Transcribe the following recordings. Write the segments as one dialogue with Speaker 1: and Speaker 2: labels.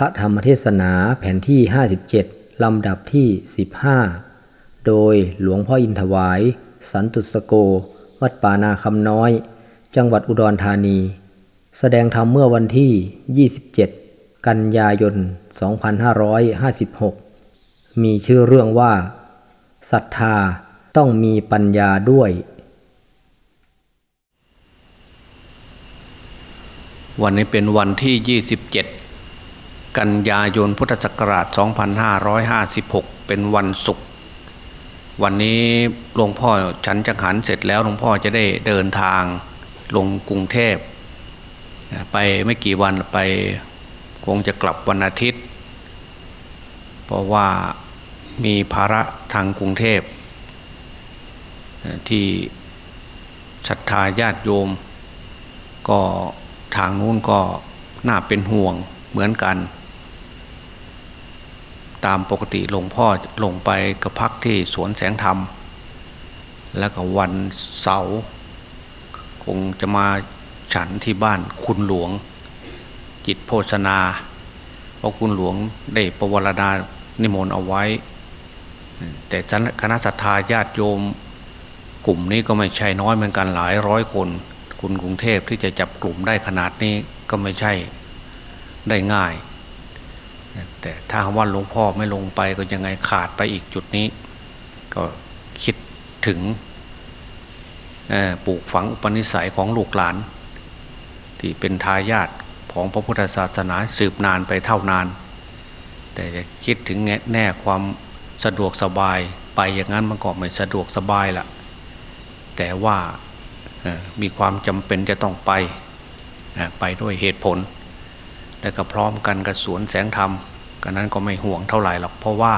Speaker 1: พระธรรมเทศนาแผ่นที่ 57 ลำดับที่ 15 โดยหลวงพ่ออินทวาย สันตุสโก วัดป่านาคำน้อย จังหวัดอุดรธานี แสดงธรรมเมื่อวันที่ 27 กันยายน 2556 มีชื่อเรื่องว่าศรัทธาต้องมีปัญญาด้วย
Speaker 2: วันนี้เป็นวันที่ 27 กันยายนพุทธศักราช 2556 เป็นวันศุกร์วันนี้หลวงพ่อฉันจังหันเสร็จแล้วหลวงพ่อจะได้เดินทางลงกรุงเทพ ไปไม่กี่วันไปคงจะกลับวันอาทิตย์ เพราะว่ามีภาระทางกรุงเทพ ที่ศรัทธาญาติโยม ก็ทางนู้นก็น่าเป็นห่วงเหมือนกัน ตามปกติหลวงพ่อลงไปก็พักที่สวนแสงธรรม แล้วก็วันเสาร์คงจะมาฉันที่บ้านคุณหลวง จิตโภชนาเพราะคุณหลวงได้ประวรณานิมนต์เอาไว้ แต่คณะสัตยาญาติโยมกลุ่มนี้ก็ไม่ใช่น้อยเหมือนกันหลายร้อยคน คุณกรุงเทพที่จะจับกลุ่มได้ขนาดนี้ก็ไม่ใช่ได้ง่าย แต่ถ้าว่าหลวงพ่อไม่ลงไปก็ยังไงขาดไปอีกจุดนี้ ก็คิดถึงปลูกฝังอุปนิสัยของลูกหลาน ที่เป็นทายาทของพระพุทธศาสนาสืบนานไปเท่านาน แต่จะคิดถึงแน่ความสะดวกสบายไปอย่างนั้นมันก็ไม่สะดวกสบายละแต่ว่ามีความจำเป็นจะต้องไปไปด้วยเหตุผล และก็พร้อมกันกับสวนแสงธรรมกันนั้นก็ไม่ห่วงเท่าไหร่หรอกเพราะว่า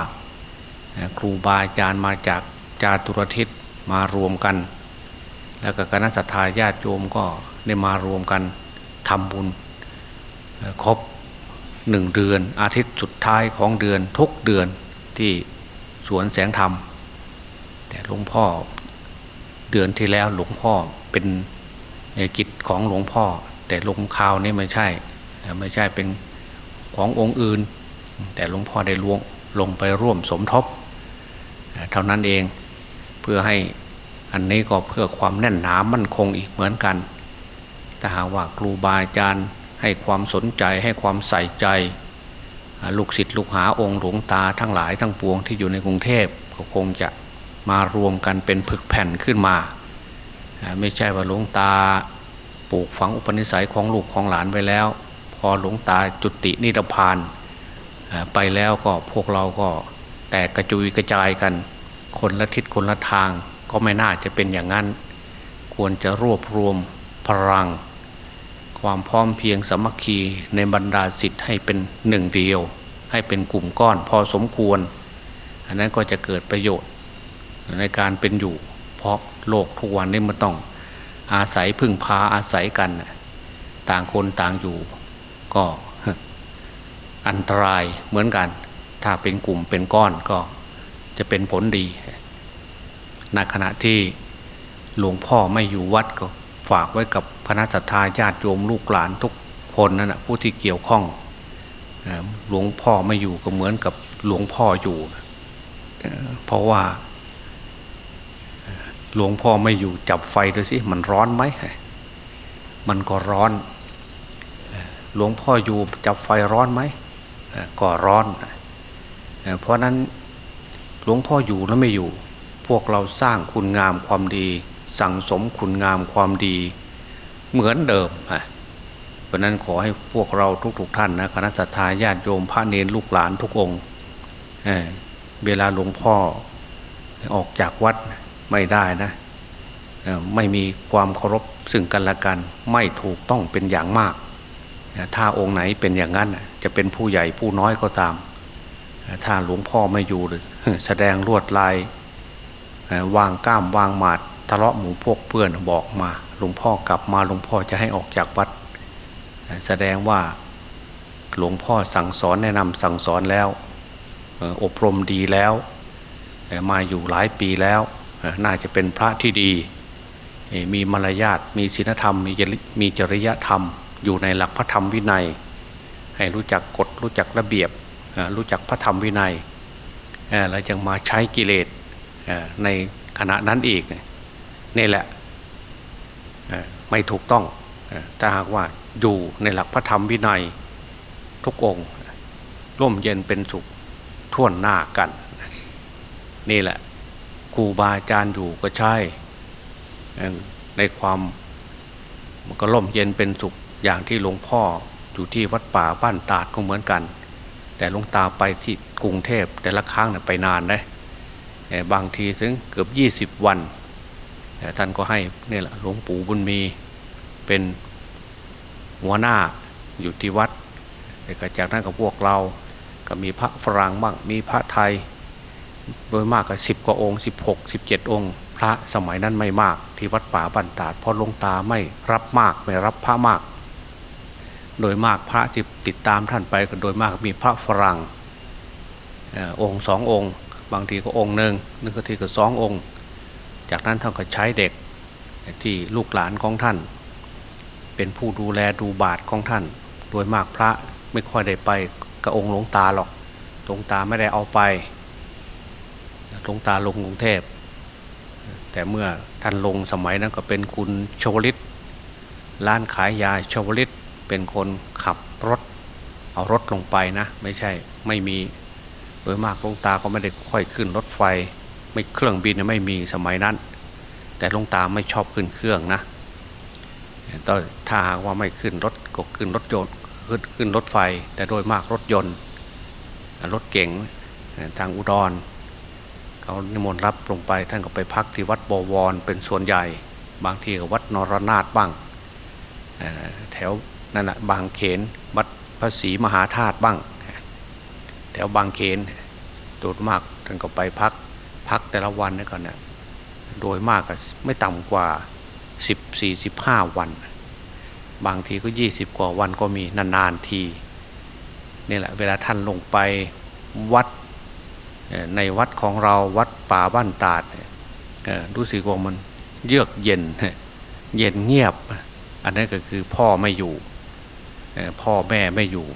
Speaker 2: ครูบาอาจารย์มาจากจาตุรทิศมารวมกัน แล้วก็คณะสัตยาญาติโยมก็ได้มารวมกันทำบุญครบหนึ่งเดือน อาทิตย์สุดท้ายของเดือนทุกเดือนที่สวนแสงธรรม แต่หลวงพ่อเดือนที่แล้วหลวงพ่อเป็นกิจของหลวงพ่อ แต่ลงข่าวนี่ไม่ใช่ ไม่ใช่เป็นขององค์อื่น แต่หลวงพ่อได้ลวงลงไปร่วมสมทบเท่านั้นเองเพื่อให้อันนี้ก็เพื่อความแน่นหนามั่นคงอีกเหมือนกันถ้าหากว่าครูบาอาจารย์ให้ความสนใจให้ความใส่ใจ ลูกศิษย์ลูกหาองค์หลวงตาทั้งหลายทั้งปวงที่อยู่ในกรุงเทพก็คงจะมารวมกันเป็นผึกแผ่นขึ้นมา ไม่ใช่ว่าหลวงตาปลูกฝังอุปนิสัยของลูกของหลานไว้แล้ว พอหลวงตาจุตินิพพานไปแล้วก็พวกเราก็แตกกระจุยกระจายกัน คนละทิศคนละทางก็ไม่น่าจะเป็นอย่างนั้น ควรจะรวบรวมพลัง ความพร้อมเพียงสมัคคีในบรรดาสิทธิ์ให้เป็นหนึ่งเดียว ให้เป็นกลุ่มก้อนพอสมควร อันนั้นก็จะเกิดประโยชน์ในการเป็นอยู่ เพราะโลกทุกวันนี้มันต้องอาศัยพึ่งพาอาศัยกัน ต่างคนต่างอยู่ ก็อันตรายเหมือนกัน ถ้าเป็นกลุ่มเป็นก้อนก็จะเป็นผลดีในขณะที่หลวงพ่อไม่อยู่วัดก็ฝากไว้กับคณะสัตยาญาติโยมลูกหลานทุกคนนั่นแหะผู้ที่เกี่ยวข้องหลวงพ่อไม่อยู่ก็เหมือนกับหลวงพ่ออยู่เพราะว่า หลวงพ่อไม่อยู่จับไฟดูสิมันร้อนไหมมันก็ร้อน หลวงพ่ออยู่จับไฟร้อนไหมก็ร้อน เพราะนั้นหลวงพ่ออยู่แล้วไม่อยู่ พวกเราสร้างคุณงามความดี สั่งสมคุณงามความดี เหมือนเดิมเพราะนั้นขอให้พวกเราทุกๆทท่านนะคณะทาญาติโยมพระเนรลูกหลานทุกองค์เวลาหลวงพ่อออกจากวัดไม่ได้นะไม่มีความเคารพซึ่งกันและกัน ไม่ถูกต้องเป็นอย่างมาก ถ้าองค์ไหนเป็นอย่างนั้นจะเป็นผู้ใหญ่ผู้น้อยก็ตาม ถ้าหลวงพ่อไม่อยู่แสดงลวดลายวางก้ามวางหมาดทะเลาะหมูพวกเพื่อนบอกมาหลวงพ่อกลับมาหลวงพ่อจะให้ออกจากวัด แสดงว่าหลวงพ่อสั่งสอนแนะนำสั่งสอนแล้วอบรมดีแล้วมาอยู่หลายปีแล้ว น่าจะเป็นพระที่ดี มีมารยาทมีศีลธรรม มีมีจริยธรรม อยู่ในหลักพระธรรมวินัย ให้รู้จักกฎรู้จักระเบียบรู้จักพระธรรมวินัยแล้วยังมาใช้กิเลสในขณะนั้นอีกนี่แหละไม่ถูกต้องถ้าหากว่าอยู่ในหลักพระธรรมวินัย ทุกองค์ร่มเย็นเป็นสุขท่วนหน้ากัน นี่แหละครูบาอาจารย์อยู่ก็ใช่ในความมันก็ร่มเย็นเป็นสุข อย่างที่หลวงพ่ออยู่ที่วัดป่าบ้านตาดก็เหมือนกัน แต่หลวงตาไปที่กรุงเทพแต่ละครั้งเนี่ยไปนานนะบางทีถึงเกือบยี่สิบวันแต่ท่านก็ให้นี่แหละหลวงปู่บุญมีเป็นหัวหน้าอยู่ที่วัดแต่จากนั้นกับพวกเราก็มีพระฝรั่งบ้างมีพระไทย โดยมากก็สิบกว่าองค์สิบหกสิบเจ็ดองค์ พระสมัยนั้นไม่มากที่วัดป่าบันตาดเพราะลงตาไม่รับมากไม่รับพระมาก โดยมากพระที่ติดตามท่านไปก็โดยมากมีพระฝรั่งองค์สององค์ บางทีก็องค์หนึ่งนึงก็ทีก็สององค์ จากนั้นท่านก็ใช้เด็กที่ลูกหลานของท่าน เป็นผู้ดูแลดูบาทของท่าน โดยมากพระไม่ค่อยได้ไปกับองค์หลวงตาหรอกหลวงตาไม่ได้เอาไปหลวงตาลงกรุงเทพ แต่เมื่อท่านลงสมัยนั้นก็เป็นคุณชวลิต ร้านขายยาชวลิต เป็นคนขับรถ เอารถลงไปนะ ไม่ใช่ไม่มีโดยมากลงตาก็ไม่ได้ค่อยขึ้นรถไฟ ไม่เครื่องบินไม่มีสมัยนั้น แต่ลงตาไม่ชอบขึ้นเครื่องนะตอถ้าหากว่าไม่ขึ้นรถก็ขึ้นรถยนต์ขึ้นขึ้นรถไฟ แต่โดยมากรถยนต์ รถเก๋งทางอุดรเขานิมนต์รับลงไปท่านก็ไปพักที่วัดบวรเป็นส่วนใหญ่ บางทีก็วัดนรนาถบ้างแถว นั่นแหะบางเขนวัดพระศรีมหาธาตุบ้าง แถวบางเขนโดมากท่านก็ไปพักพักแต่ละวันนี่ก่อนเนี่ยโดยมากก็ไม่ต่ำกว่าสิบสี่สิบห้าวัน บางทีก็ยี่สิบกว่าวันก็มีนานๆทีนี่แหละเวลาท่านลงไปวัดในวัดของเราวัดป่าบ้านตาดรู้สึกว่ามันเยือกเย็นเย็นเงียบ อันนั้นก็คือพ่อไม่อยู่ พ่อแม่ไม่อยู่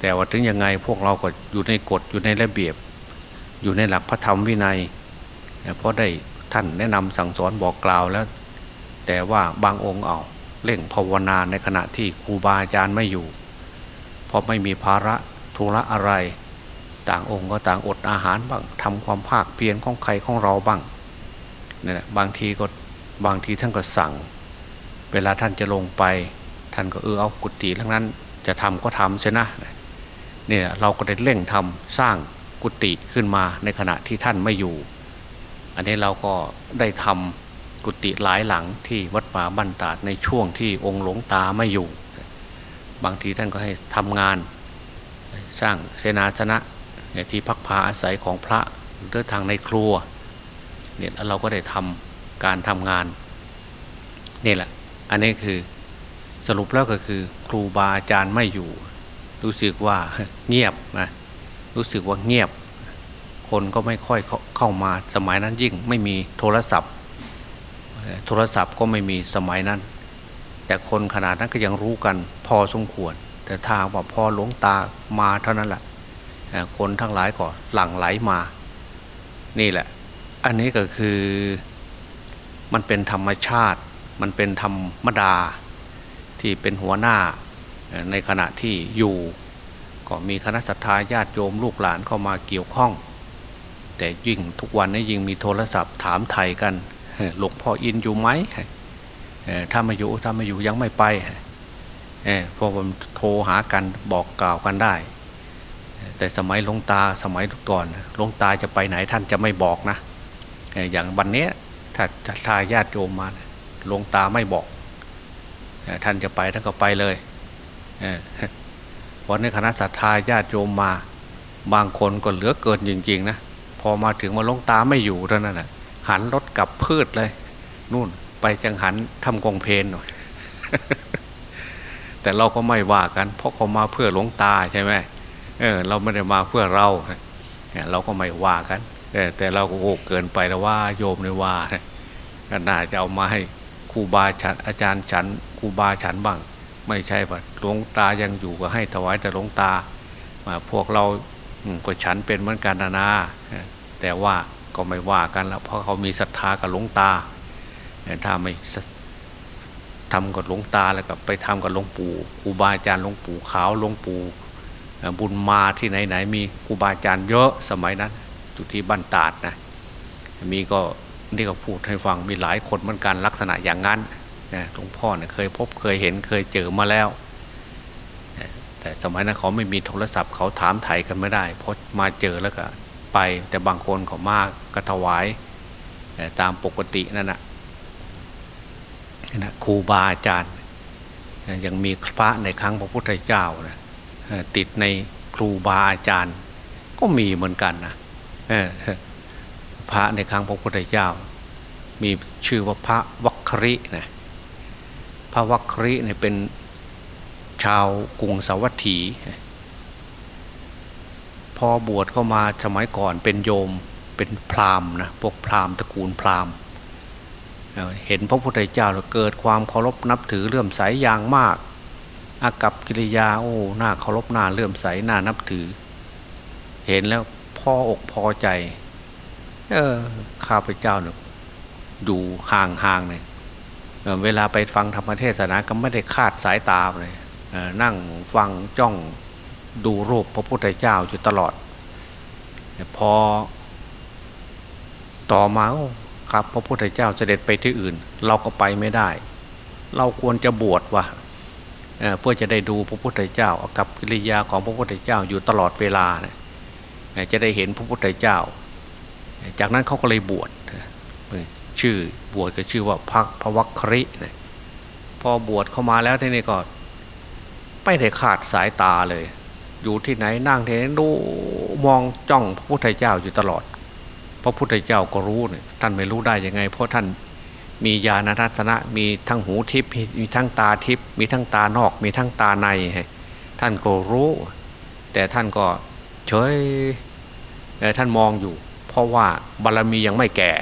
Speaker 2: แต่ว่าถึงยังไงพวกเราก็อยู่ในกฎอยู่ในระเบียบ อยู่ในหลักพระธรรมวินัยเพราะได้ท่านแนะนำสั่งสอนบอกกล่าวแล้ว แต่ว่าบางองค์เอาเร่งภาวนาในขณะที่ครูบาอาจารย์ไม่อยู่ เพราะไม่มีภาระธุระอะไร ต่างองค์ก็ต่างอดอาหารบ้างทำความภาคเพียรของใครของเราบ้างเนี่ยบางทีก็บางทีท่านก็สั่ง เวลาท่านจะลงไป ท่านก็เออเอากุฏิทั้งนั้น จะทำก็ทำเสียนะเนี่ยเราก็ได้เร่งทำสร้างกุฏิขึ้นมาในขณะที่ท่านไม่อยู่ อันนี้เราก็ได้ทำกุฏิหลายหลังที่วัดป่าบันตาดในช่วงที่องค์หลวงตาไม่อยู่ บางทีท่านก็ให้ทำงาน สร้างเสนาสนะที่พักพาอาศัยของพระหรือทางในครัวเนี่ยเราก็ได้ทำการทำงานนี่แหละ อันนี้คือ สรุปแล้วก็คือ ครูบาอาจารย์ไม่อยู่ รู้สึกว่าเงียบนะรู้สึกว่าเงียบ คนก็ไม่ค่อยเข้ามาสมัยนั้นยิ่งไม่มีโทรศัพท์ โทรศัพท์ก็ไม่มีสมัยนั้น แต่คนขนาดนั้นก็ยังรู้กันพอสมควร แต่ถ้าว่าพอหลวงตามาเท่านั้นแหละคนทั้งหลายก็หลั่งไหลมา นี่แหละ อันนี้ก็คือมันเป็นธรรมชาติ มันเป็นธรรมดา ที่เป็นหัวหน้าในขณะที่อยู่ ก็มีคณะสัตยาญาติโยมลูกหลานเข้ามาเกี่ยวข้อง แต่ยิ่งทุกวันนี้ยิ่งมีโทรศัพท์ถามไทยกันหลวงพ่ออินอยู่ไหมถ้ามาอยู่ถ้ามาอยู่ยังไม่ไปพราะผมโทรหากันบอกกล่าวกันได้ แต่สมัยลงตาสมัยก่อนลงตาจะไปไหนท่านจะไม่บอกนะอย่างวันนี้ถ้าทายาติโยมมาลงตาไม่บอก ท่านจะไปท่านก็ไปเลยวันนี้คณะสัตยาญาติโยมมาบางคนก็เหลือเกินจริง ๆ นะ พอมาถึงมาลงตาไม่อยู่เท่านั้นนะหันรถกลับพืชเลย นู่นไปจังหันทำกองเพนหน่อยแต่เราก็ไม่ว่ากัน เพราะเขามาเพื่อหลวงตาใช่ไหมเออ เราไม่ได้มาเพื่อเราเราก็ไม่ว่ากันแต่เราก็โอ้เกินไปแล้วว่าโยมเลยว่าน่าจะเอามาให้ รูบาฉันอาจารย์ฉันครูบาฉันบ้าง ไม่ใช่ว่าหลวงตายังอยู่ก็ให้ถวายแต่หลวงตาพวกเราก็ฉันเป็นเหมือนกันนะนะแต่ว่าก็ไม่ว่ากันแล้วเพราะเขามีศรัทธากับหลวงตาถ้าไม่ทำกับหลวงตาแล้วก็ไปทำกับหลวงปู่ครูบาอาจารย์หลวงปู่ขาวหลวงปู่บุญมาที่ไหนไหนมีครูบาอาจารย์เยอะสมัยนั้นอยู่ที่บ้านตาดนะมีก็ นี่ก็พูดให้ฟังมีหลายคนเหมือนกันลักษณะอย่างนั้นนะหลวงพ่อเนี่ยเคยพบเคยเห็นเคยเจอมาแล้ว แต่สมัยนั้นเขาไม่มีโทรศัพท์เขาถามไทยกันไม่ได้เพราะมาเจอแล้วก็ไป แต่บางคนเขามากก็ถวายตามปกตินั่นนะนะครูบาอาจารย์ยังมีพระในครั้งพระพุทธเจ้านะติดในครูบาอาจารย์ ก็มีเหมือนกันนะ พระในครั้งพระพุทธเจ้า มีชื่อว่าพระวัครินะพระวัคริเนี่ยเป็นชาวกรุงสาวัตถี พอบวชเข้ามาสมัยก่อนเป็นโยมเป็นพราหมณ์นะพวกพราหมณ์ตระกูลพราหมณ์เห็นพระพุทธเจ้าแล้วเกิดความเคารพนับถือเลื่อมใสอย่างมาก อากับกิริยาโอ้หน้าเคารพหน้าเลื่อมใสหน้านับถือ เห็นแล้วพ่ออกพอใจ เออข้าพเจ้าเนี่ยดูห่างห่างเลยเวลาไปฟังธรรมเทศนาก็ไม่ได้คาดสายตาเลยนั่งฟังจ้องดูรูปพระพุทธเจ้าอยู่ตลอด พอต่อมาครับพระพุทธเจ้าเสด็จไปที่อื่น เราก็ไปไม่ได้ เราควรจะบวชวะเพื่อจะได้ดูพระพุทธเจ้ากับกิริยาของพระพุทธเจ้าอยู่ตลอดเวลาเนี่ยจะได้เห็นพระพุทธเจ้า จากนั้นเขาก็เลยบวชชื่อบวชก็ชื่อว่าพักพวัครินี่ยพอบวชเข้ามาแล้วทีนี้ก็ไม่ได้ขาดสายตาเลย อยู่ที่ไหนนั่งที่ไหนดูมองจ้องพระพุทธเจ้าอยู่ตลอด พระพุทธเจ้าก็รู้เนี่ยท่านไม่รู้ได้ยังไง เพราะท่านมีญาณทัศนะ มีทั้งหูทิพย์มีทั้งตาทิพย์มีทั้งตานอก มีทั้งตาใน ท่านก็รู้ แต่ท่านก็เฉยท่านมองอยู่ เพราะว่าบารมียังไม่แก่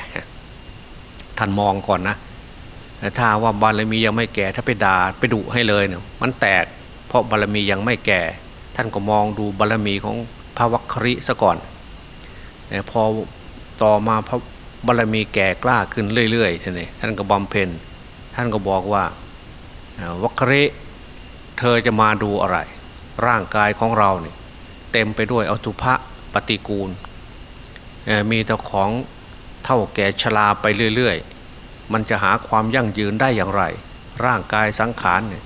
Speaker 2: ท่านมองก่อนนะถ้าว่าบารมียังไม่แก่ ถ้าไปด่าไปดุให้เลยเนี่ยมันแตกเพราะบารมียังไม่แก่ ท่านก็มองดูบารมีของพระวัคคริซะก่อนพอต่อมาพระบารมีแก่กล้าขึ้นเรื่อยๆท่านนี่ท่านก็บำเพ็ญท่านก็บอกว่าวัคริเธอจะมาดูอะไร ร่างกายของเราเนี่ยเต็มไปด้วยอสุภะปฏิกูล มีแต่ของเท่าแก่ชราไปเรื่อยๆ มันจะหาความยั่งยืนได้อย่างไร ร่างกายสังขารเนี่ย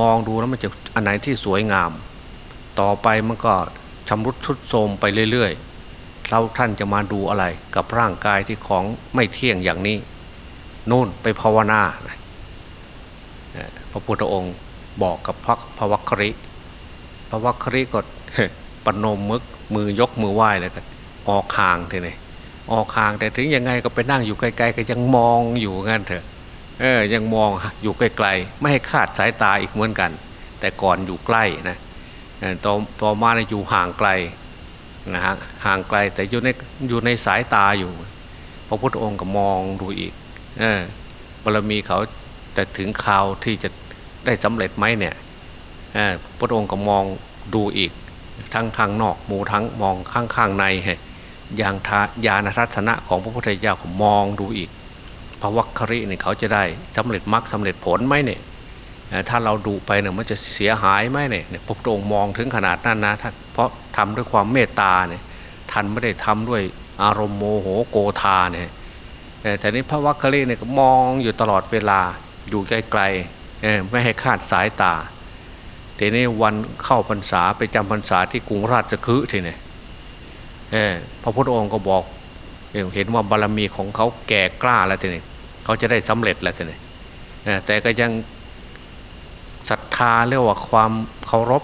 Speaker 2: มองดูแล้วมันจะอันไหนที่สวยงาม ต่อไปมันก็ชำรุดทุดโทรมไปเรื่อยๆเราท่านจะมาดูอะไรกับร่างกายที่ของไม่เที่ยงอย่างนี้นู่นไปภาวนาพระพุทธองค์บอกกับพระพระวัคริพระวัคริก็ปนมมึกมือยกมือไหว้เลยก็ ออกห่างทีนี่ออกห่างแต่ถึงยังไงก็ไปนั่งอยู่ไกลๆก็ยังมองอยู่งั้นเถอะเออยังมองอยู่ไกลๆไม่ให้คาดสายตาอีกเหมือนกัน แต่ก่อนอยู่ใกล้นะต่อต่อมาอยู่ห่างไกลนะฮะห่างไกลแต่อยู่ในอยู่ในสายตาอยู่ พระพุทธองค์ก็มองดูอีกเออบารมีเขาแต่ถึงข่าวที่จะได้สำเร็จไหมเนี่ยพระองค์ก็มองดูอีกทั้งทางนอกมูทั้งมองข้างข้างใน อย่างทายานทัศนะของพระพุทธเจ้าก็มองดูอีกพระวัคคริเนี่ยเขาจะได้สำเร็จมรรคสาเร็จผลไหมเนี่ยถ้าเราดูไปเนี่ยมันจะเสียหายไหมเนี่ยพระองค์มองถึงขนาดนั้นนะท่านเพราะทำด้วยความเมตตาเนี่ยท่านไม่ได้ทำด้วยอารมณ์โมโหโกธาเนี่ยแต่นี้พระวัคคลีเนี่ยก็มองอยู่ตลอดเวลาอยู่ไกลๆไม่ให้คาดสายตาทีนี้วันเข้าพรรษาไปจำพรรษาที่กรุงราชคฤห์ทีเนี่ย พระพุทธองค์ก็บอกเห็นว่าบารรมีของเขาแก่กล้าแล้วทีนี้เขาจะได้สำเร็จแล้วทีนี้แต่ก็ยังศรัทธาเรียกว่าความเคารพ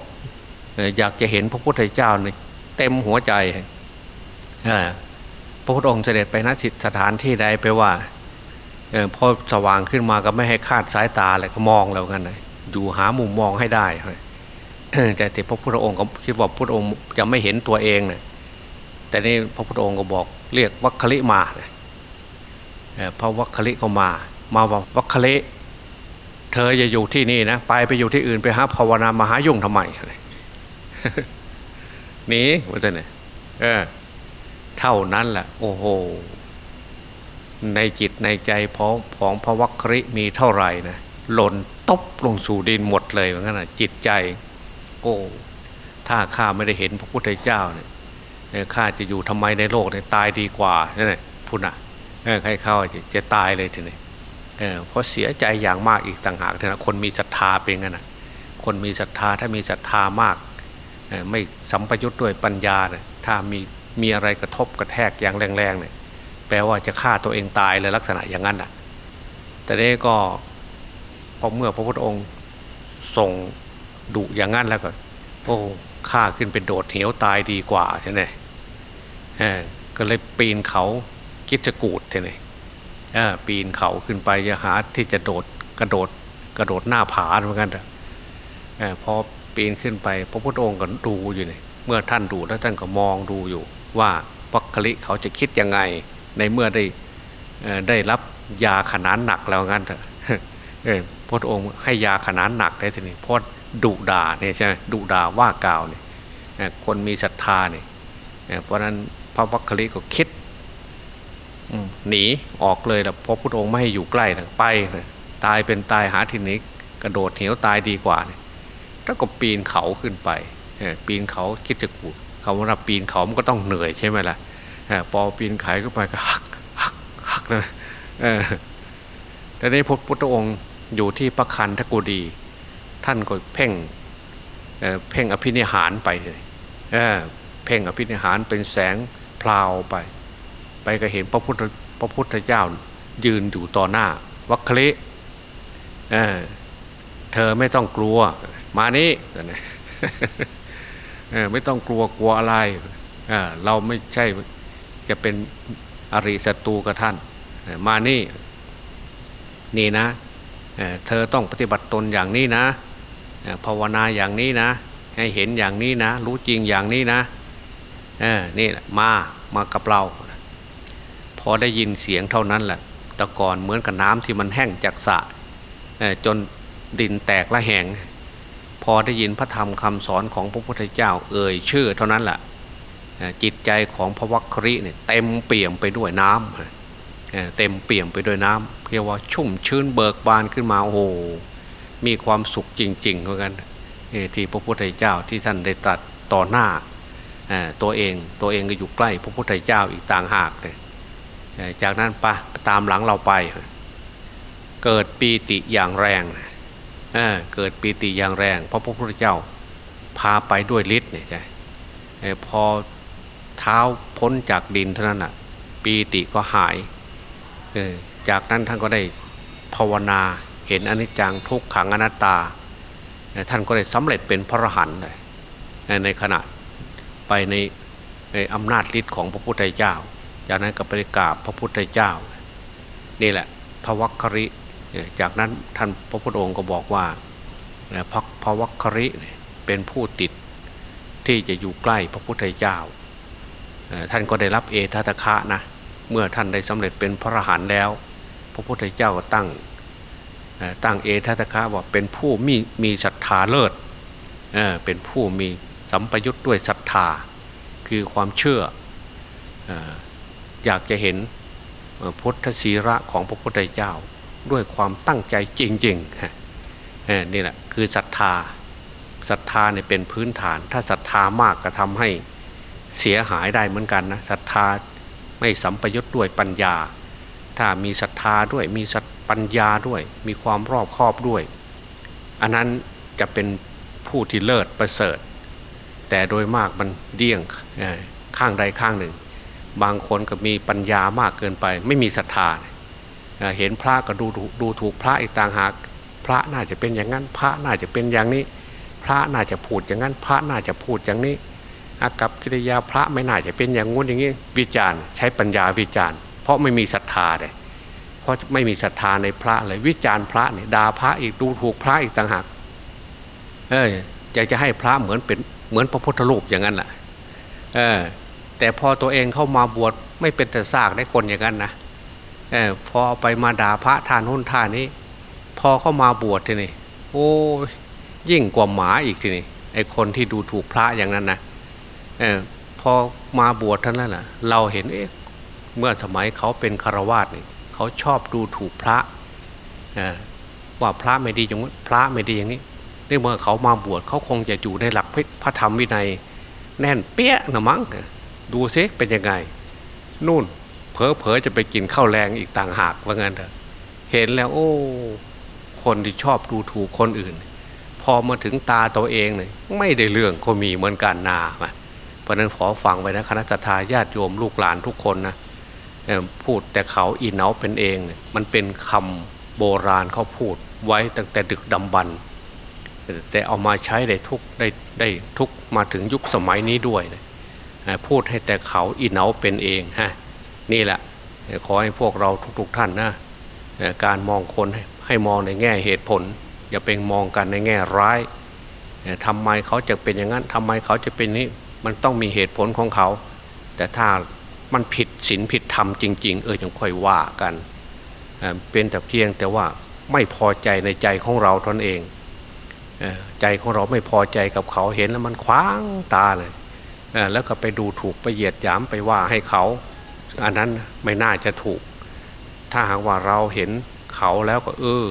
Speaker 2: อยากจะเห็นพระพุทธเจ้าในเต็มหัวใจพระพุทธองค์เสด็จไปนสถานที่ใดไปว่าพอสว่างขึ้นมาก็ไม่ให้คาดสายตาเลยก็มองแล้วกันเลยอยู่หามุมมองให้ได้แต่ที่พระพุทธองค์ก็คิดว่าพระพุทธองค์จะไม่เห็นตัวเองเนี่ย แต่นี่พระพุทธองค์ก็บอกเรียกวัคคลิมาพระวัคคลิก็มา มาว่าวัคคลิเธออย่าอยู่ที่นี่นะไปไปอยู่ที่อื่นไปหาภาวนามาหายุ่งทำไมหนีว่าจะเนี่ยเออ เท่านั้นแหละโอ้โหในจิตในใจพอของพระวัคคริมีเท่าไหร่นะหล่นตบลงสู่ดินหมดเลยเหมือนกันนะจิตใจ โอ้ถ้าข้าไม่ได้เห็นพระพุทธเจ้าเนี่ย ข้าจะอยู่ทำไมในโลกเนี่ยตายดีกว่าเนี่ยพุทธะใครเข้าจะจะตายเลยทีนี้เพราะเสียใจอย่างมากอีกต่างหากนะคนมีศรัทธาเป็นกันนะคนมีศรัทธาถ้ามีศรัทธามากไม่สัมปยุทธ์ด้วยปัญญาเนี่ยถ้ามีมีอะไรกระทบกระแทกอย่างแรงๆเนี่ยแปลว่าจะฆ่าตัวเองตายเลยลักษณะอย่างนั้นอะ แต่นี้ก็พอเมื่อพระพุทธองค์ส่งดุอย่างนั้นแล้วก็โอ้ฆ่าขึ้นเป็นโดดเหวตายดีกว่าใช่ไหม ก็เลยปีนเขาคิดจะกูดใช่ไหมปีนเขาขึ้นไปจะหาที่จะโดดกระโดดกระโดดหน้าผาเหมือนกันแต่พอปีนขึ้นไป พระพุทธองค์ก็ดูอยู่เนี่ยเมื่อท่านดูแล้วท่านก็มองดูอยู่ ว่าปักคลิเขาจะคิดยังไง ในเมื่อได้ได้รับยาขนาดหนักแล้วงั้นเถอะพระองค์ให้ยาขนาดหนักได้ทีนี้พอดุด่าเนี่ยใช่ไหมดุด่าว่ากล่าวเนี่ยคนมีศรัทธาเนี่ยเพราะนั้น พระวัคคลิก็คิดหนีออกเลยแล้วพราะพุทธองค์ไม่ให้อยู่ใกล้นะไปนะตายเป็นตายหาที่นี้กระโดดเหวตายดีกว่าเนี่ยแล้วก็ปีนเขาขึ้นไปปีนเขาคิดจะกูคำว่าปีนเขามันก็ต้องเหนื่อยใช่ไหมล่ะพอปีนไขขึ้นไปก็หักหักหักนะแต่ในพระพุทธองค์อยู่ที่ประคันทกุดี ท่านก็เพ่งเพ่งอภินิหารไปเลยเพ่งอภินิหารเป็นแสง พลาวไป ไปก็เห็นพระพุทธพระพุทธเจ้ายืนอยู่ต่อหน้า วัคเคลเเธอไม่ต้องกลัว มานี่ไม่ต้องกลัวกลัวอะไรเราไม่ใช่จะเป็นอริศัตรูกับท่าน มานี่ นี่นะเธอต้องปฏิบัติตนอย่างนี้นะภาวนาอย่างนี้นะ ให้เห็นอย่างนี้นะ รู้จริงอย่างนี้นะ นี่มามากับเรา พอได้ยินเสียงเท่านั้นแหละต่ก่อนเหมือนกับน้ำที่มันแห้งจากสะจนดินแตกละแหง พอได้ยินพระธรรมคำสอนของพระพุทธเจ้า เอ่ยชื่อเท่านั้นแหละจิตใจของพระวัคคริเนี่ยเต็มเปี่ยมไปด้วยน้ำเต็มเปี่ยมไปด้วยน้ำเรียกว่าชุ่มชื้นเบิกบานขึ้นมาโอ้โหมีความสุขจริงๆเหมือนกันที่พระพุทธเจ้าที่ท่านได้ตรัสต่อหน้า ตัวเองตัวเองก็อยู่ใกล้พระพุทธเจ้าอีกต่างหากเลยจากนั้นปะตามหลังเราไป เกิดปีติอย่างแรงเเกิดปีติอย่างแรง เพราะพระพุทธเจ้าพาไปด้วยฤทธิ์เนี่ยใช่พอเท้าพ้นจากดินเท่านั้นอะปีติก็หาย จากนั้นท่านก็ได้ภาวนาเห็นอนิจจังทุกขังอนัตตา ท่านก็ได้สำเร็จเป็นพระอรหันต์เลยในขณะ ไปในในอำนาจฤทธิ์ของพระพุทธเจ้า จากนั้นก็ไปกราบพระพุทธเจ้า นี่แหละพระวัคคริ จากนั้นท่านพระพุทธองค์ก็บอกว่าพระพระวัคคริเป็นผู้ติดที่จะอยู่ใกล้พระพุทธเจ้า ท่านก็ได้รับเอธาตคะนะ เมื่อท่านได้สำเร็จเป็นพระอรหันต์แล้ว พระพุทธเจ้าก็ตั้งตั้งเอธาตคะว่าเป็นผู้มีมีศรัทธาเลิศ เป็นผู้มี สัมปยุทธ์ด้วยศรัทธา คือความเชื่ออยากจะเห็นพุทธศีระของพระพุทธเจ้า ด้วยความตั้งใจจริงๆนี่แหละคือศรัทธาศรัทธาเนี่ยเป็นพื้นฐาน ถ้าศรัทธามากก็ทำให้เสียหายได้เหมือนกันนะศรัทธาไม่สัมปยุทธ์ด้วยปัญญา ถ้ามีศรัทธาด้วยมีปัญญาด้วย มีความรอบคอบด้วย อันนั้นจะเป็นผู้ที่เลิศประเสริฐ แต่โดยมากมันเดี่ยงข้างใดข้างหนึ่ง บางคนก็มีปัญญามากเกินไป ไม่มีศรัทธาเห็นพระก็ดูดูถูกพระอีกต่างหาก พระน่าจะเป็นอย่างนั้น พระน่าจะเป็นอย่างนี้ พระน่าจะพูดอย่างนั้น พระน่าจะพูดอย่างนี้อากับกิริยาพระไม่น่าจะเป็นอย่างงู้นอย่างนี้วิจารณ์ใช้ปัญญาวิจารณ์ เพราะไม่มีศรัทธาเลยเพราะไม่มีศรัทธาในพระเลยวิจารณ์พระเนี่ยด่าพระอีกดูถูกพระอีกต่างหากเอออยากจะให้พระเหมือนเป็นเหมือนพระพุทธรูปอย่างนั้นแหละเออแต่พอตัวเองเข้ามาบวชไม่เป็นแต่ซากได้คนอย่างนั้นนะอพอไปมาด่าพระทานหุ่นท่านี้ พอเข้ามาบวชทีนี่โอ้ยิ่งกว่าหมาอีกทีนี่ไอคนที่ดูถูกพระอย่างนั้นนะเออพอมาบวชท่านนั้นแหละเราเห็นเอ๊ะเมื่อสมัยเขาเป็นคารวาสเนี่เขาชอบดูถูกพระว่าพระไม่ดีอย่างนี้พระไม่ดีอย่างนี้ นี่เมื่อเขามาบวชเขาคงจะอยู่ในหลักพระธรรมวินัย แน่นเปี้ยนะมั้งดูซิเป็นยังไง นู่นเพอเพอจะไปกินข้าวแรงอีกต่างหากว่างั้นเถอะเห็นแล้ว โอ้ คนที่ชอบดูถูกคนอื่น พอมาถึงตาตัวเองเนี่ยไม่ได้เรื่องก็มีเหมือนกันนาเพราะนั้นขอฟังไว้นะคณะทาญาติโยมลูกหลานทุกคนนะพูดแต่เขาอีเนาเป็นเอง มันเป็นคำโบราณเขาพูดไว้ตั้งแต่ดึกดำบรร แต่เอามาใช้ได้ทุกได้ได้ทุกมาถึงยุคสมัยนี้ด้วย พูดให้แต่เขาอีเนาเป็นเองฮะนี่แหละขอให้พวกเราทุก ๆ ท่านนะการมองคนให้มองในแง่เหตุผล อย่าเป็นมองกันในแง่ร้ายทำไมเขาจะเป็นอย่างนั้นทำไมเขาจะเป็นนี้มันต้องมีเหตุผลของเขา แต่ถ้ามันผิดศีลผิดธรรมจริง ๆ เออยังค่อยว่ากัน เป็นแต่เพียงแต่ว่าไม่พอใจในใจของเราตนเอง ใจของเราไม่พอใจกับเขาเห็นแล้วมันคว้างตาเลยแล้วก็ไปดูถูกไปเหยียดหยามไปว่าให้เขา อันนั้นไม่น่าจะถูก ถ้าหากว่าเราเห็นเขาแล้วก็เออ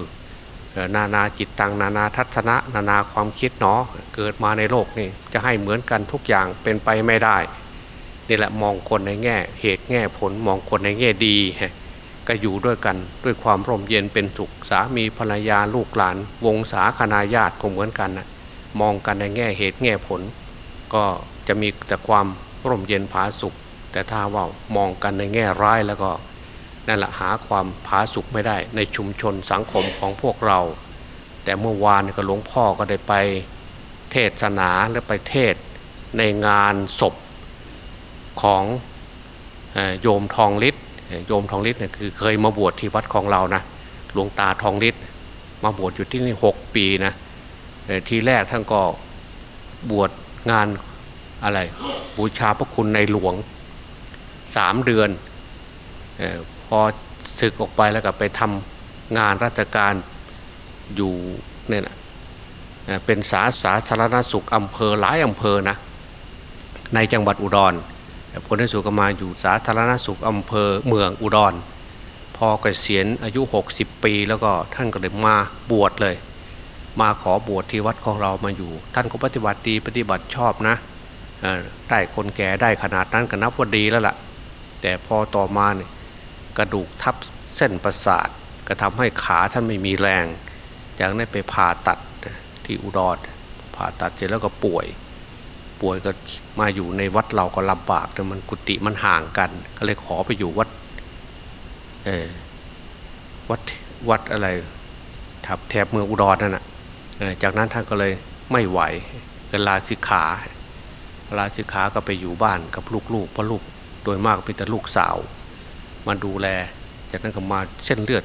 Speaker 2: นานาจิตตังนานาทัศนะนานาความคิดเนาะเกิดมาในโลกนี่จะให้เหมือนกันทุกอย่างเป็นไปไม่ได้นี่แหละมองคนในแง่ เหตุแง่ผลมองคนในแง่ดี ก็อยู่ด้วยกันด้วยความร่มเย็นเป็นสุขสามีภรรยาลูกหลาน วงศาคณาญาติก็เหมือนกันนะมองกันในแง่เหตุแง่ผล ก็จะมีแต่ความร่มเย็นผาสุข แต่ถ้าว่ามองกันในแง่ร้ายแล้วก็นั่นแหละหาความผาสุขไม่ได้ในชุมชนสังคมของพวกเรา แต่เมื่อวานก็หลวงพ่อก็ได้ไปเทศนาและไปเทศในงานศพของโยมทองฤทธิ์ โยมทองฤทธิ์เนี่ยคือเคยมาบวชที่วัดของเรานะหลวงตาทองฤทธิ์มาบวชอยู่ที่นี่หกปีนะทีแรกท่านก็บวชงานอะไรบูชาพระคุณในหลวงสามเดือนอพอศึกออกไปแล้วก็ไปทำงานราชการอยู่เนี่ยนะเป็นสาสาธารณสุขอำเภอหลายอำเภอนะในจังหวัดอุดร ผลที่สุดก็มาอยู่สาธารณสุขอำเภอเมืองอุดร พอเกษียณอายุ 60 ปีแล้วก็ท่านก็เลยมาบวชเลย มาขอบวชที่วัดของเรามาอยู่ ท่านก็ปฏิบัติดีปฏิบัติชอบนะได้คนแก่ได้ขนาดนั้นก็นับว่าดีแล้วละ่ะ แต่พอต่อมาเนี่ยกระดูกทับเส้นประสาทก็ทำให้ขาท่านไม่มีแรงจากนั้นไปผ่าตัดที่อุดรผ่าตัดเสร็จแล้วก็ป่วย ป่วยก็ มาอยู่ในวัดเราก็ลำบากแต่มันกุฏิมันห่างกัน ก็เลยขอไปอยู่วัดเออวัดวัดอะไรทับแถบเมืองอุดรนั่นแหะจากนั้นท่านก็เลยไม่ไหวก็ลาสิกขาลาสิกขาก็ไปอยู่บ้านกับลูกๆเพราะลูกโดยมากเป็นแต่ลูกสาวมาดูแล จากนั้นก็มาเส้นเลือด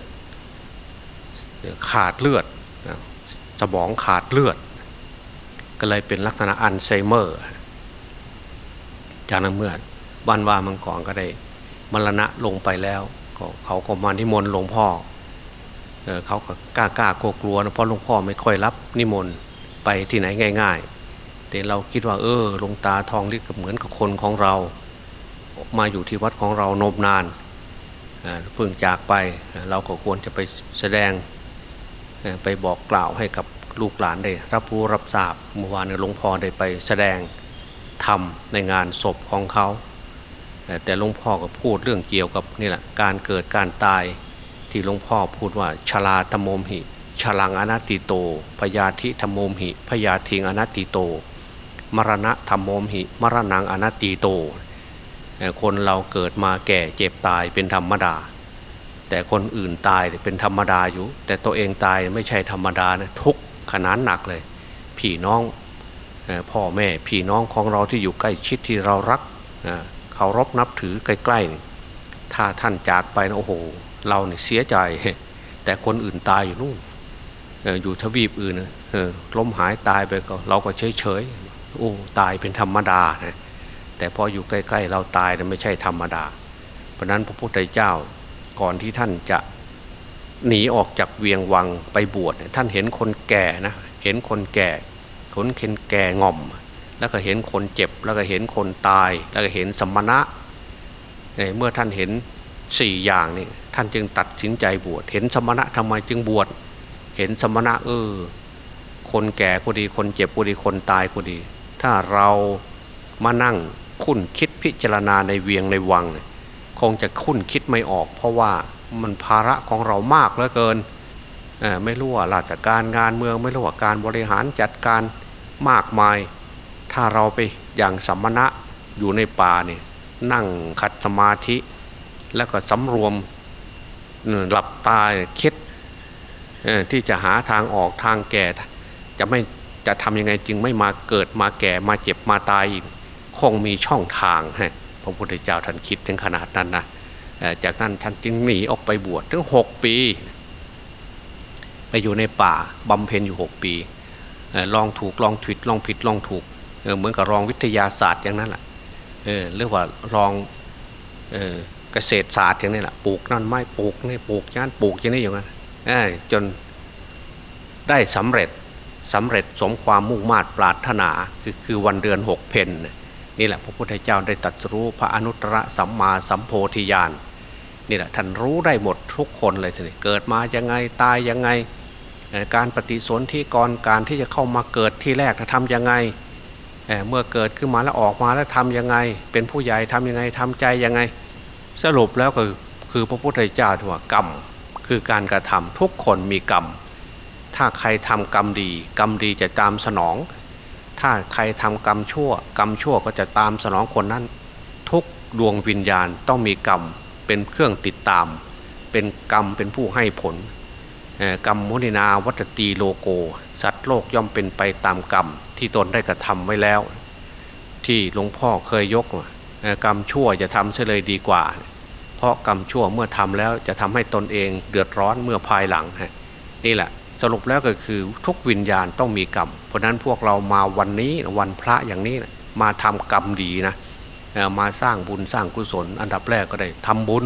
Speaker 2: ขาดเลือดสมองขาดเลือด ก็เลยเป็นลักษณะอัลไซเมอร์ จากนั้นเมื่อวันว่ามังกรก็ได้มรณะลงไปแล้วก็เขาก็มานิมนต์หลวงพ่อเขาก็กล้ากล้ากลัวกลัวนะเพราะหลวงพ่อไม่ค่อยรับนิมนต์ไปที่ไหนง่าย ๆ แต่เราคิดว่า เออหลวงตาทองนี่ก็เหมือนกับคนของเรา มาอยู่ที่วัดของเรานมนานเพิ่งจากไปเราก็ควรจะไปแสดงไปบอกกล่าวให้กับลูกหลานได้ รับรู้รับทราบเมื่อวานหลวงพ่อได้ไปแสดง ทำในงานศพของเขา แต่หลวงพ่อก็พูดเรื่องเกี่ยวกับนี่แหละการเกิดการตายที่หลวงพ่อพูดว่าชลาธโมมหิฉลังอนัตติโต พยาธิธโมมหิ พยาธิงอนัตติโต มรณะธรรมโมมหิ มรณังอนัตติโต คนเราเกิดมาแก่เจ็บตายเป็นธรรมดา แต่คนอื่นตายเป็นธรรมดาอยู่ แต่ตัวเองตายไม่ใช่ธรรมดานะทุกขนาดหนักเลย พี่น้อง พ่อแม่พี่น้องของเราที่อยู่ใกล้ชิดที่เรารักเคารพนับถือใกล้ๆ ถ้าท่านจากไปนะโอ้โห เราเนี่ยเสียใจ แต่คนอื่นตายอยู่นู่นอยู่ทวีปอื่นล้มหายตายไปก็เราก็เฉยเฉยโอ้ตายเป็นธรรมดานะแต่พออยู่ใกล้ๆ เราตายนะไม่ใช่ธรรมดา เพราะนั้นพระพุทธเจ้าก่อนที่ท่านจะหนีออกจากเวียงวังไปบวชท่านเห็นคนแก่นะเห็นคนแก่ คนเข็นแก่ง่อม แล้วก็เห็นคนเจ็บ แล้วก็เห็นคนตาย แล้วก็เห็นสมณะเมื่อท่านเห็นสี่อย่างนี่ท่านจึงตัดสินใจบวช เห็นสมณะทำไมจึงบวช เห็นสมณะเออ คนแก่ก็ดี คนเจ็บก็ดี คนตายก็ดี ถ้าเรามานั่งคุ้นคิดพิจารณาในเวียงในวัง คงจะคุ้นคิดไม่ออก เพราะว่ามันภาระของเรามากเหลือเกิน ไม่รู้ว่าราชการงานเมืองไม่รู้ว่าการบริหารจัดการมากมาย ถ้าเราไปอย่างสัมมณะอยู่ในป่าเนี่ยนั่งขัดสมาธิ แล้วก็สำรวมหลับตาคิดที่จะหาทางออกทางแก่ จะไม่จะทำยังไงจึงไม่มาเกิดมาแก่มาเจ็บมาตายอีกคงมีช่องทางฮะพระพุทธเจ้าท่านคิดถึงขนาดนั้นนะจากนั้นท่านจึงหนีออกไปบวชถึงหกปี ไปอยู่ในป่าบำเพ็ญอยู่หกปีลองถูกลองผิดลองผิดลองถูกเหมือนกับรองวิทยาศาสตร์อย่างนั้นแหละเรียกว่ารองเกษตรศาสตร์อย่างนี้แหละปลูกนั่นไม้ปลูกนี่ปลูกย่านปลูกอย่างนี้อย่างนั้นจนได้สำเร็จสำเร็จสมความมุ่งมา่ปรารถนาคือคือวันเดือนหกเพนนี่แหละพระพุทธเจ้าได้ตรัสรู้พระอนุตตรสัมมาสัมโพธิญาณนี่แหละท่านรู้ได้หมดทุกคนเลยทีนี้เกิดมายังไงตายยังไง การปฏิสนธิก่อนการที่จะเข้ามาเกิดที่แรกจะทำยังไงเมื่อเกิดขึ้นมาแล้วออกมาแล้วทำยังไง เป็นผู้ใหญ่ทำยังไงทำใจยังไง สรุปแล้วก็คือพระพุทธเจ้าถือว่ากรรมคือการกระทำทุกคนมีกรรม ถ้าใครทำกรรมดี กรรมดีจะตามสนอง ถ้าใครทำกรรมชั่ว กรรมชั่วก็จะตามสนองคนนั้น ทุกดวงวิญญาณต้องมีกรรมเป็นเครื่องติดตาม เป็นกรรมเป็นผู้ให้ผล กรรมมุนินาวัตตีโลโก สัตว์โลกย่อมเป็นไปตามกรรมที่ตนได้กระทำไว้แล้ว ที่หลวงพ่อเคยยกกรรมชั่วจะทำเฉลยดีกว่า เพราะกรรมชั่วเมื่อทำแล้วจะทำให้ตนเองเดือดร้อนเมื่อภายหลังนี่แหละสรุปแล้วก็คือทุกวิญญาณต้องมีกรรม เพราะนั้นพวกเรามาวันนี้วันพระอย่างนี้มาทำกรรมดีนะมาสร้างบุญสร้างกุศล อันดับแรกก็ได้ทำบุญ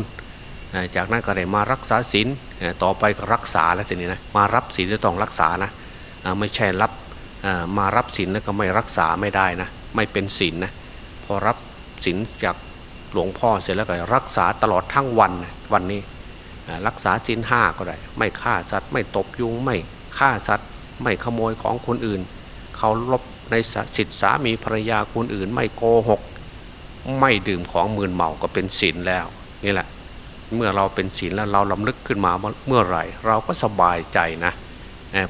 Speaker 2: จากนั้นก็ได้มารักษาศีลต่อไปก็รักษาแล้วทีนี้นะมารับศีลจะต้องรักษานะไม่ใช่รับมารับศีลแล้วก็ไม่รักษาไม่ได้นะไม่เป็นศีลนะพอรับศีลจากหลวงพ่อเสร็จแล้วก็รักษาตลอดทั้งวันวันนี้รักษาสินห้าก็ได้ ไม่ฆ่าสัตว์ ไม่ตบยุงไม่ฆ่าสัตว์ ไม่ขโมยของคนอื่น เขาลบในสิทธิสามีภรรยาคนอื่น ไม่โกหก ไม่ดื่มของมืนเมาก็เป็นศีลแล้วนี่แหละ เมื่อเราเป็นศีลแล้วเราลำลึกขึ้นมาเมื่อไหร่ เราก็สบายใจนะ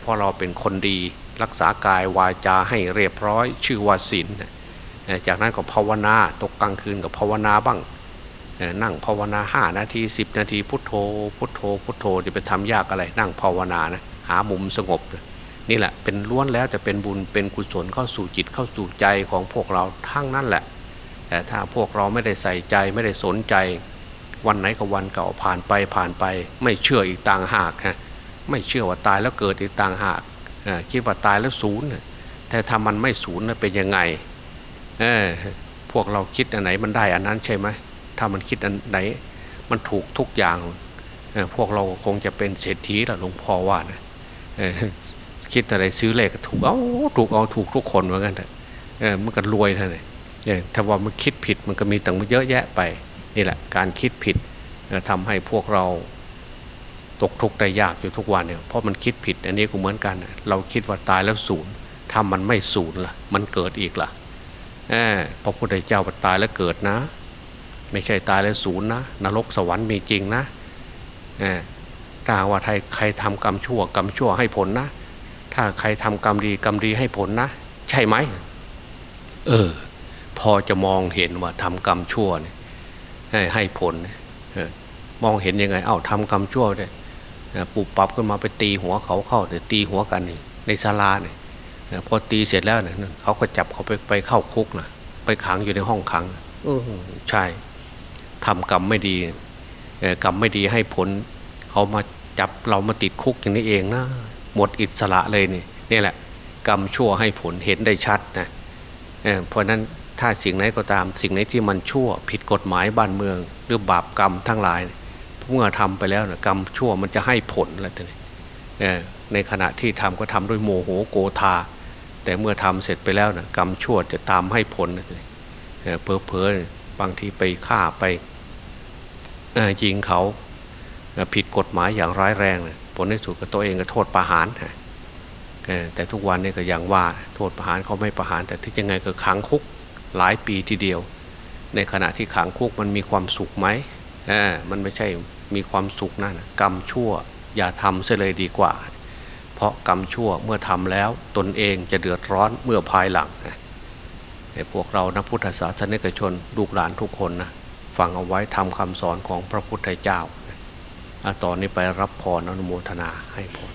Speaker 2: เพราะเราเป็นคนดีรักษากายวาจาให้เรียบร้อย ชื่อว่าศีลจากนั้นก็ภาวนาตกกลางคืนก็ภาวนาบ้างนั่งภาวนาห้านาทีสิบนาทีพุทโธ พุทโธ พุทโธจะไปทำยากอะไร นั่งภาวนานะหามุมสงบ นี่แหละเป็นล้วนแล้วจะเป็นบุญเป็นกุศลเข้าสู่จิตเข้าสู่ใจของพวกเราทั้งนั้นแหละ แต่ถ้าพวกเราไม่ได้ใส่ใจไม่ได้สนใจ วันไหนกับวันเก่าผ่านไปผ่านไป ไม่เชื่ออีกต่างหากฮะไม่เชื่อว่าตายแล้วเกิดอีกต่างหากคิดว่าตายแล้วศูนย์แต่ถ้ามันไม่ศูนย์เป็นยังไงพวกเราคิดอันไหนมันได้อันนั้นใช่ไหมถ้ามันคิดอันไหนมันถูกทุกอย่างพวกเราคงจะเป็นเศรษฐีแหละหลวงพ่อว่านะคิดอะไรซื้อเลขถูกเอาถูกเอาถูกทุกคนเหมือนกันเออมันก็รวยท่านเลยถ้าว่ามันคิดผิดมันก็มีต่างเยอะแยะไป นี่แหละการคิดผิดทำให้พวกเราตกทุกข์ได้ยากอยู่ทุกวันเนี่ยเพราะมันคิดผิด อันนี้ก็เหมือนกัน เราคิดว่าตายแล้วศูนย์ถ้ามันไม่ศูนย์ล่ะ มันเกิดอีกล่ะพระพุทธเจ้าตายแล้วเกิดนะ ไม่ใช่ตายแล้วศูนย์นะนรกสวรรค์มีจริงนะถ้าว่าใครใครทำกรรมชั่วกรรมชั่วให้ผลนะ ถ้าใครทำกรรมดีกรรมดีให้ผลนะ ใช่ไหมเออ พอจะมองเห็นว่าทำกรรมชั่วเนี่ย ให้ผลมองเห็นยังไง เอ้าทำกรรมชั่วเนี่ยปุบปับขึ้นมาไปตีหัวเขาเข้าแต่ตีหัวกันในศาลาเนี่ยพอตีเสร็จแล้วเนี่ยเขาก็จับเขาไปไปเข้าคุกนะไปขังอยู่ในห้องขังเออใช่ทำกรรมไม่ดีกรรมไม่ดีให้ผล เขามาจับเรามาติดคุกอย่างนี้เองนะหมดอิสระเลยนี่นี่แหละ กรรมชั่วให้ผลเห็นได้ชัดนะเเพราะนั้น ถ้าสิ่งไหนก็ตาม สิ่งไหนที่มันชั่ว ผิดกฎหมายบ้านเมือง หรือบาปกรรมทั้งหลายเมื่อทำไปแล้วนะกรรมชั่วมันจะให้ผลอะไรตัวนี้ในขณะที่ทำก็ทำด้วยโมโหโกธาแต่เมื่อทำเสร็จไปแล้วนะกรรมชั่วจะตามให้ผลนะเพอเพอบางทีไปฆ่าไปยิงเขาผิดกฎหมายอย่างร้ายแรงนะผลในสุดก็ตัวเองก็โทษประหารแต่ทุกวันนี้ก็อย่างว่าโทษประหารเขาไม่ประหารแต่ที่ยังไงก็ขังคุก หลายปีทีเดียว ในขณะที่ขังคุกมันมีความสุขไหมมันไม่ใช่มีความสุขนั่นกรรมชั่วอย่าทำเสียเลยดีกว่า เพราะกรรมชั่วเมื่อทำแล้วตนเองจะเดือดร้อนเมื่อภายหลังพวกเรานะพุทธศาสนิกชนลูกหลานทุกคนนะฟังเอาไว้ทำคำสอนของพระพุทธเจ้า ต่อนนี้ไปรับพรอนุโมทนาให้พร